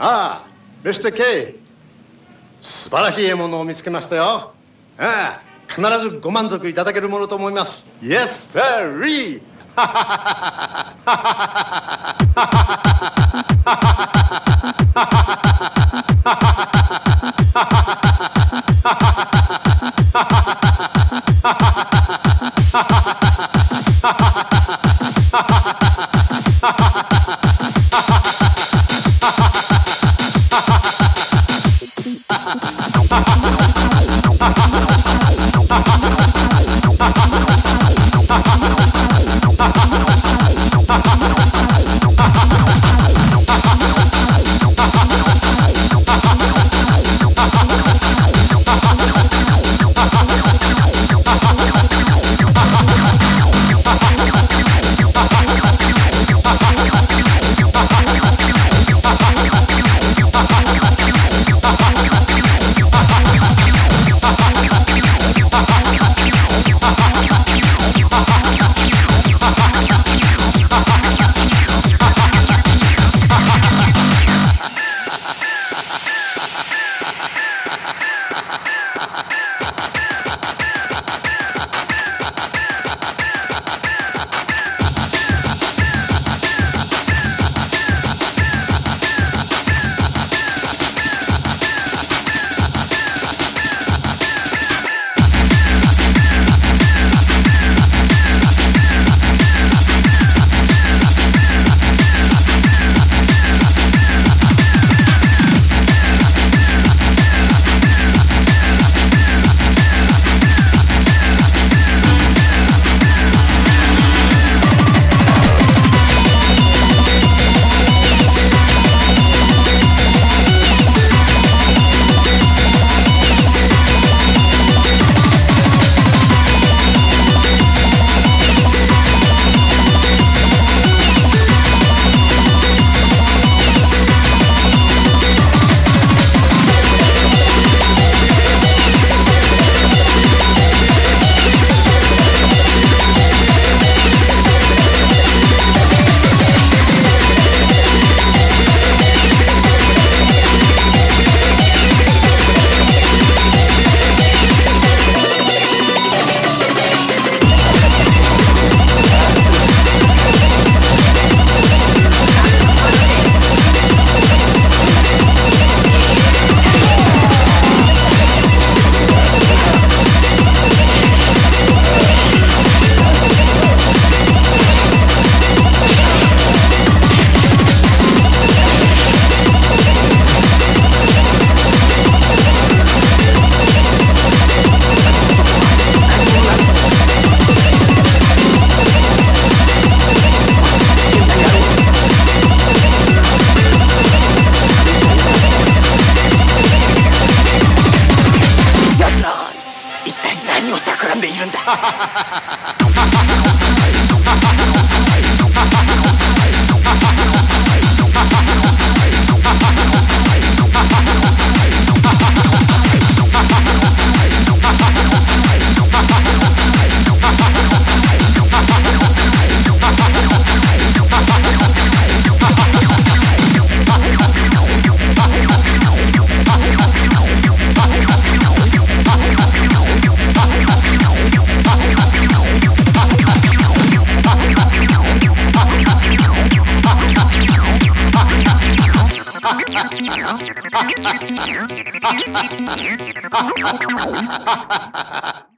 ああミスター K 素晴らしい獲物を見つけましたよ。ああ必ずご満足いただけるものと思います。Yes sir Ha ha ha! 何を企んでいるんだ。Ha ha ha ha!